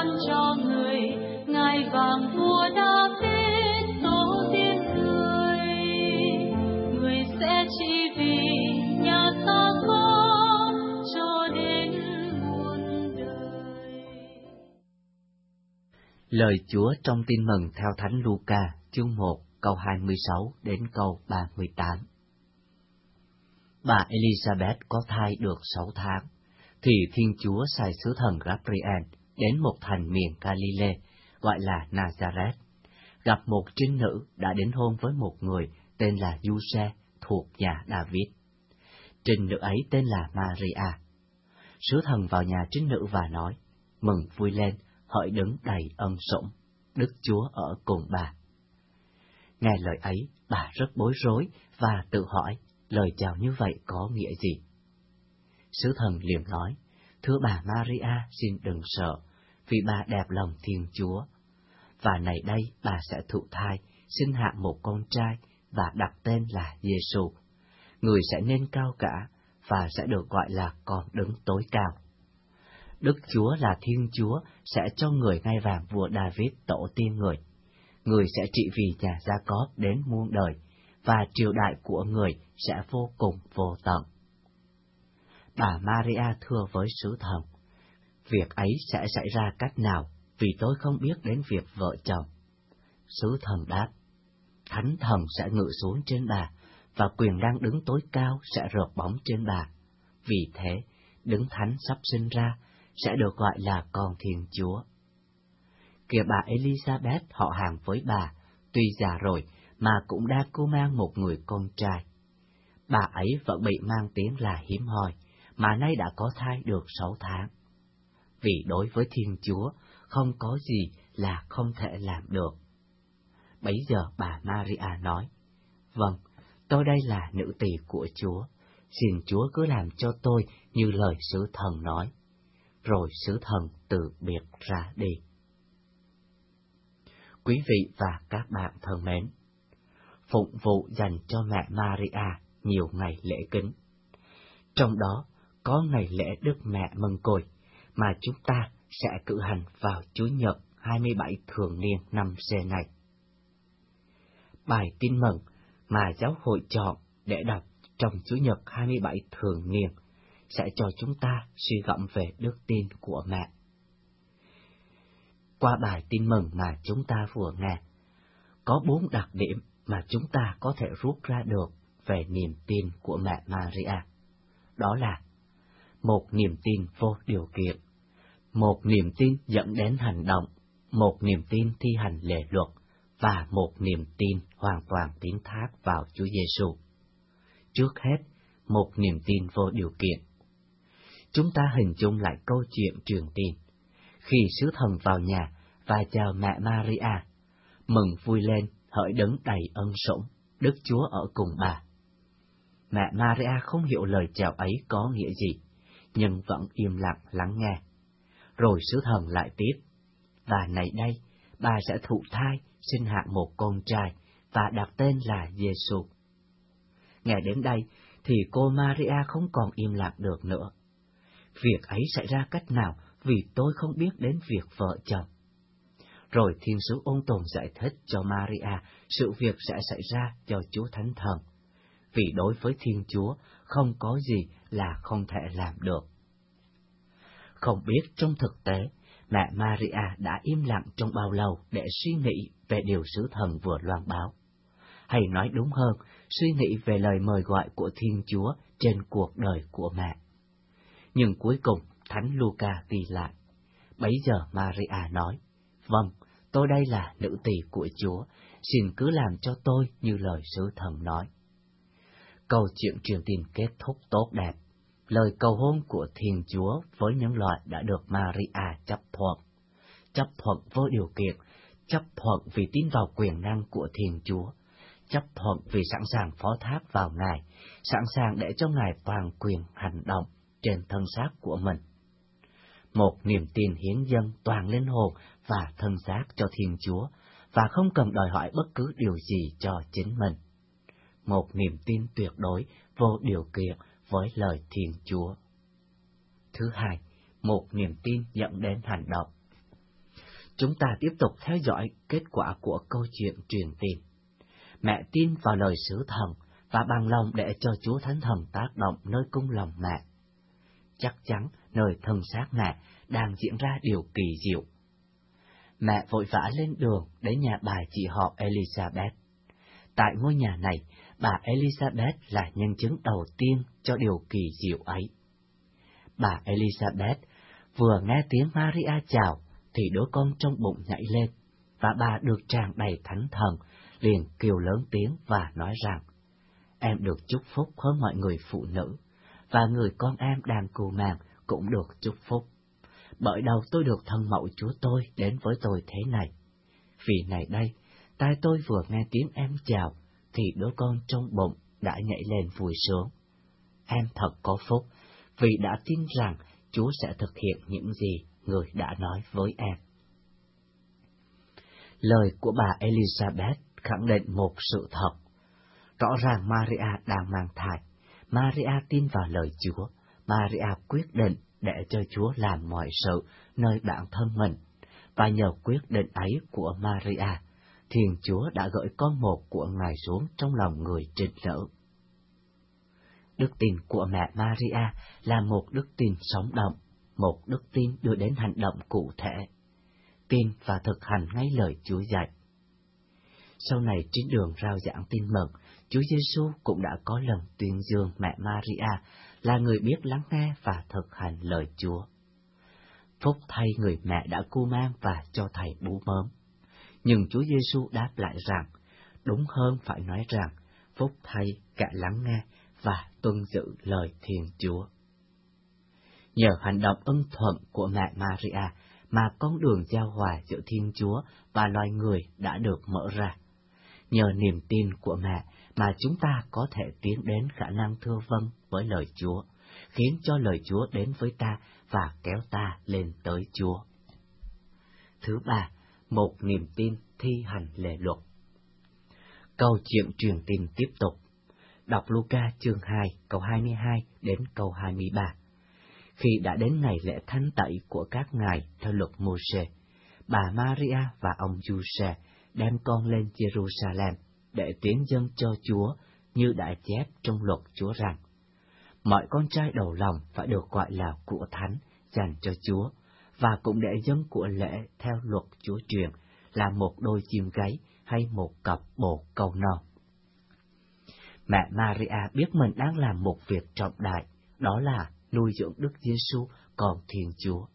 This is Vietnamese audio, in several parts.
ban cho người ngài vàng vua đã David tổ tiên người. Người sẽ chỉ vì nhà ta có cho đến muôn đời. Lời Chúa trong tin mừng theo Thánh Luca, chương 1, câu 26 đến câu 38. Bà Elizabeth có thai được 6 tháng, thì Thiên Chúa sai sứ thần Gabriel đến một thành miền Galilee gọi là Nazareth, gặp một trinh nữ đã đến hôn với một người tên là Giuse thuộc nhà David. Trinh nữ ấy tên là Maria. Sứ thần vào nhà trinh nữ và nói, mừng vui lên, hỡi đứng đầy ân sủng, Đức Chúa ở cùng bà. Nghe lời ấy, bà rất bối rối và tự hỏi lời chào như vậy có nghĩa gì. Sứ thần liền nói, thưa bà Maria xin đừng sợ, vì bà đẹp lòng Thiên Chúa. Và này đây bà sẽ thụ thai, sinh hạ một con trai và đặt tên là Giêsu. Người sẽ nên cao cả và sẽ được gọi là con đứng tối cao. Đức Chúa là Thiên Chúa sẽ cho người ngai vàng vua David tổ tiên người. Người sẽ trị vì nhà Gia Cóp đến muôn đời, và triều đại của người sẽ vô cùng vô tận. Bà Maria thưa với sứ thần, việc ấy sẽ xảy ra cách nào vì tôi không biết đến việc vợ chồng. Sứ thần đáp, thánh thần sẽ ngự xuống trên bà, và quyền đang đứng tối cao sẽ rợp bóng trên bà. Vì thế, đứng thánh sắp sinh ra sẽ được gọi là con Thiên Chúa. Kìa bà Elizabeth họ hàng với bà, tuy già rồi mà cũng đã cô mang một người con trai. Bà ấy vẫn bị mang tiếng là hiếm hoi, mà nay đã có thai được sáu tháng. Vì đối với Thiên Chúa, không có gì là không thể làm được. Bấy giờ bà Maria nói, Vâng, tôi đây là nữ tỳ của Chúa, xin Chúa cứ làm cho tôi như lời sứ thần nói. Rồi sứ thần từ biệt ra đi. Quý vị và các bạn thân mến, phụng vụ dành cho mẹ Maria nhiều ngày lễ kính. Trong đó có ngày lễ Đức Mẹ Mừng Côi mà chúng ta sẽ cử hành vào Chủ nhật 27 thường niên năm C này. Bài tin mừng mà giáo hội chọn để đọc trong Chủ nhật 27 thường niên sẽ cho chúng ta suy gẫm về đức tin của mẹ. Qua bài tin mừng mà chúng ta vừa nghe, có bốn đặc điểm mà chúng ta có thể rút ra được về niềm tin của mẹ Maria. Đó là một niềm tin vô điều kiện, một niềm tin dẫn đến hành động, một niềm tin thi hành lệ luật và một niềm tin hoàn toàn tín thác vào Chúa Giêsu. Trước hết, một niềm tin vô điều kiện. Chúng ta hình dung lại câu chuyện truyền tin. Khi sứ thần vào nhà và chào mẹ Maria, mừng vui lên hỡi đấng đầy ân sủng, Đức Chúa ở cùng bà. Mẹ Maria không hiểu lời chào ấy có nghĩa gì, nhưng vẫn im lặng lắng nghe. Rồi sứ thần lại tiếp, và này đây, bà sẽ thụ thai, sinh hạ một con trai, và đặt tên là Giêsu. Nghe đến đây, thì cô Maria không còn im lặng được nữa. Việc ấy xảy ra cách nào vì tôi không biết đến việc vợ chồng. Rồi thiên sứ ôn tồn giải thích cho Maria sự việc sẽ xảy ra cho Chúa Thánh Thần. Vì đối với Thiên Chúa không có gì là không thể làm được. Không biết trong thực tế, mẹ Maria đã im lặng trong bao lâu để suy nghĩ về điều sứ thần vừa loan báo. Hay nói đúng hơn, suy nghĩ về lời mời gọi của Thiên Chúa trên cuộc đời của mẹ. Nhưng cuối cùng, Thánh Luca ghi lại. Bấy giờ Maria nói, Vâng, tôi đây là nữ tỳ của Chúa, xin cứ làm cho tôi như lời sứ thần nói. Câu chuyện truyền tin kết thúc tốt đẹp. Lời cầu hôn của Thiên Chúa với những loại đã được Maria chấp thuận. Chấp thuận vô điều kiện, chấp thuận vì tin vào quyền năng của Thiên Chúa, chấp thuận vì sẵn sàng phó thác vào Ngài, sẵn sàng để cho Ngài toàn quyền hành động trên thân xác của mình. Một niềm tin hiến dân toàn linh hồn và thân xác cho Thiên Chúa, và không cần đòi hỏi bất cứ điều gì cho chính mình. một niềm tin tuyệt đối, vô điều kiện với lời Thiên Chúa. Thứ hai, một niềm tin dẫn đến hành động. Chúng ta tiếp tục theo dõi kết quả của câu chuyện truyền tin. Mẹ tin vào lời sứ thần và bằng lòng để cho Chúa Thánh Thần tác động nơi cung lòng mẹ. Chắc chắn nơi thân xác mẹ đang diễn ra điều kỳ diệu. Mẹ vội vã lên đường đến nhà bà chị họ Elizabeth. Tại ngôi nhà này, bà Elizabeth là nhân chứng đầu tiên cho điều kỳ diệu ấy. Bà Elizabeth vừa nghe tiếng Maria chào, thì đứa con trong bụng nhảy lên, và bà được tràn đầy thánh thần, liền kêu lớn tiếng và nói rằng, em được chúc phúc hơn mọi người phụ nữ, và người con em đang cù màng cũng được chúc phúc. Bởi đầu tôi được thân mẫu Chúa tôi đến với tôi thế này. Vì này đây, tai tôi vừa nghe tiếng em chào, thì đứa con trong bụng đã nhảy lên vui sướng. Em thật có phúc, vì đã tin rằng Chúa sẽ thực hiện những gì người đã nói với em. Lời của bà Elizabeth khẳng định một sự thật. Rõ ràng Maria đang mang thai. Maria tin vào lời Chúa. Maria quyết định để cho Chúa làm mọi sự nơi bản thân mình. Và nhờ quyết định ấy của Maria, Thiên Chúa đã gửi con một của Ngài xuống trong lòng người trịnh lỡ. Đức tin của mẹ Maria là một đức tin sống động, một đức tin đưa đến hành động cụ thể. Tin và thực hành ngay lời Chúa dạy. Sau này trên đường rao giảng tin mừng, Chúa Giêsu cũng đã có lần tuyên dương mẹ Maria là người biết lắng nghe và thực hành lời Chúa. Phúc thay người mẹ đã cu mang và cho thầy bú mớm. Nhưng Chúa Giêsu đáp lại rằng, đúng hơn phải nói rằng, phúc thay cả lắng nghe và tuân giữ lời Thiên Chúa. Nhờ hành động ân thuận của mẹ Maria mà con đường giao hòa giữa Thiên Chúa và loài người đã được mở ra. Nhờ niềm tin của mẹ mà chúng ta có thể tiến đến khả năng thưa vâng với lời Chúa, khiến cho lời Chúa đến với ta và kéo ta lên tới Chúa. Thứ ba, một niềm tin thi hành lệ luật. Câu chuyện truyền tin tiếp tục. Đọc Luca chương 2 câu 22 đến câu 23. Khi đã đến ngày lễ thánh tẩy của các ngài theo luật Mô-sê, bà Maria và ông Giuse đem con lên Jerusalem để tiến dân cho Chúa như đã chép trong luật Chúa rằng mọi con trai đầu lòng phải được gọi là của thánh dành cho Chúa và cũng để dân của lễ theo luật Chúa truyền là một đôi chim gáy hay một cặp bồ câu non. Mẹ Maria biết mình đang làm một việc trọng đại, đó là nuôi dưỡng Đức Giêsu còn Thiên Chúa.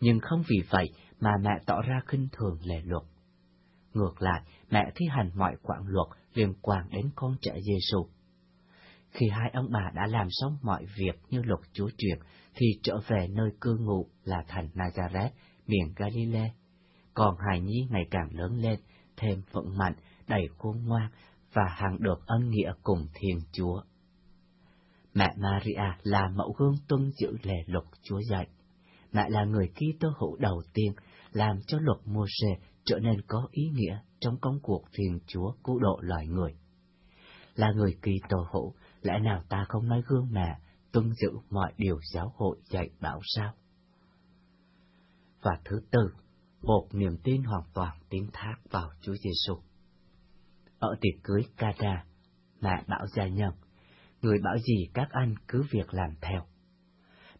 Nhưng không vì vậy mà mẹ tỏ ra khinh thường lệ luật. Ngược lại, mẹ thi hành mọi quản luật liên quan đến con trẻ Giêsu. Khi hai ông bà đã làm xong mọi việc như luật Chúa truyền, thì trở về nơi cư ngụ là thành Nazareth, miền Galilee. Còn hài nhi ngày càng lớn lên, thêm vững mạnh, đầy khôn ngoan và hằng được ân nghĩa cùng Thiên Chúa. Mẹ Maria là mẫu gương tuân giữ lề luật Chúa dạy. Mẹ là người Kitô hữu đầu tiên làm cho luật Mô-sê trở nên có ý nghĩa trong công cuộc Thiên Chúa cứu độ loài người. Là người Kitô hữu, lẽ nào ta không nói gương mẹ tuân giữ mọi điều giáo hội dạy bảo sao? Và thứ tư, một niềm tin hoàn toàn tín thác vào Chúa Giêsu. Ở tiệc cưới Cana, mẹ bảo gia nhân, người bảo gì các anh cứ việc làm theo.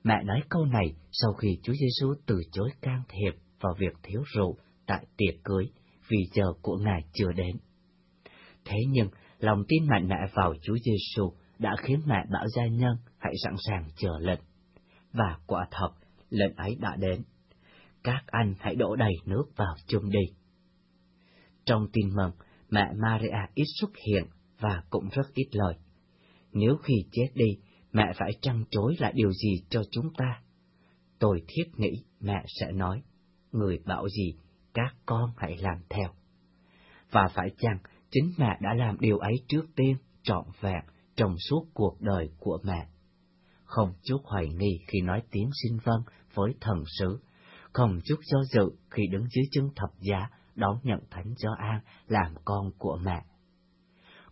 Mẹ nói câu này sau khi Chúa Giêsu từ chối can thiệp vào việc thiếu rượu tại tiệc cưới vì giờ của Ngài chưa đến. Thế nhưng, lòng tin mạnh mẽ vào Chúa Giêsu đã khiến mẹ bảo gia nhân hãy sẵn sàng chờ lệnh. Và quả thật, lệnh ấy đã đến. Các anh hãy đổ đầy nước vào chung đi. Trong tin mừng, mẹ Maria ít xuất hiện và cũng rất ít lời. Nếu khi chết đi, mẹ phải trăn chối lại điều gì cho chúng ta? Tôi thiết nghĩ mẹ sẽ nói, người bảo gì, các con hãy làm theo. Và phải chăng chính mẹ đã làm điều ấy trước tiên, trọn vẹn, trong suốt cuộc đời của mẹ? Không chút hoài nghi khi nói tiếng xin vâng với thần sứ, không chút do dự khi đứng dưới chân thập giá đón nhận Thánh cho an làm con của mẹ.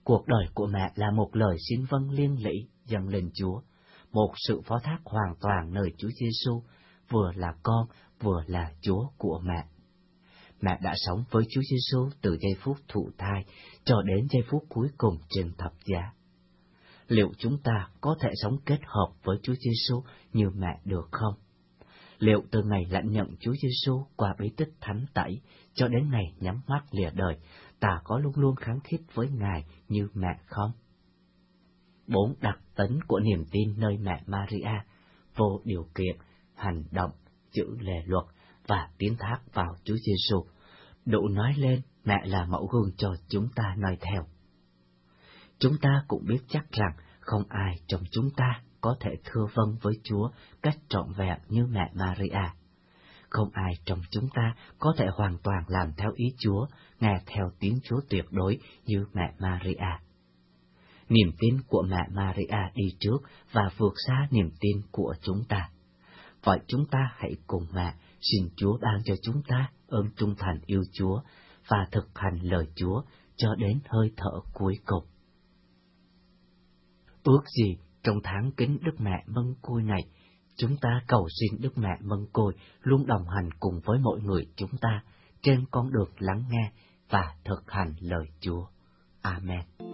Cuộc đời của mẹ là một lời xin vâng liên lỉ dâng lên Chúa, một sự phó thác hoàn toàn nơi Chúa Giêsu, vừa là con, vừa là Chúa của mẹ. Mẹ đã sống với Chúa Giêsu từ giây phút thụ thai cho đến giây phút cuối cùng trên thập giá. Liệu chúng ta có thể sống kết hợp với Chúa Giêsu như mẹ được không? Liệu từ ngày lãnh nhận Chúa Giêsu qua bí tích thánh tẩy cho đến ngày nhắm mắt lìa đời, ta có luôn luôn kháng khít với Ngài như mẹ không? Bốn đặc tính của niềm tin nơi mẹ Maria, vô điều kiện, hành động, chữ lề luật và tiến thác vào Chúa Giêsu, đủ nói lên mẹ là mẫu gương cho chúng ta noi theo. Chúng ta cũng biết chắc rằng không ai trong chúng ta có thể thưa vâng với Chúa cách trọn vẹn như mẹ Maria. Không ai trong chúng ta có thể hoàn toàn làm theo ý Chúa, nghe theo tiếng Chúa tuyệt đối như mẹ Maria. Niềm tin của mẹ Maria đi trước và vượt xa niềm tin của chúng ta. Vậy chúng ta hãy cùng mẹ xin Chúa ban cho chúng ta ơn trung thành yêu Chúa và thực hành lời Chúa cho đến hơi thở cuối cùng. Ước gì trong tháng kính Đức Mẹ Mân Côi này, chúng ta cầu xin Đức Mẹ Mân Côi luôn đồng hành cùng với mọi người chúng ta trên con đường lắng nghe và thực hành lời Chúa. Amen.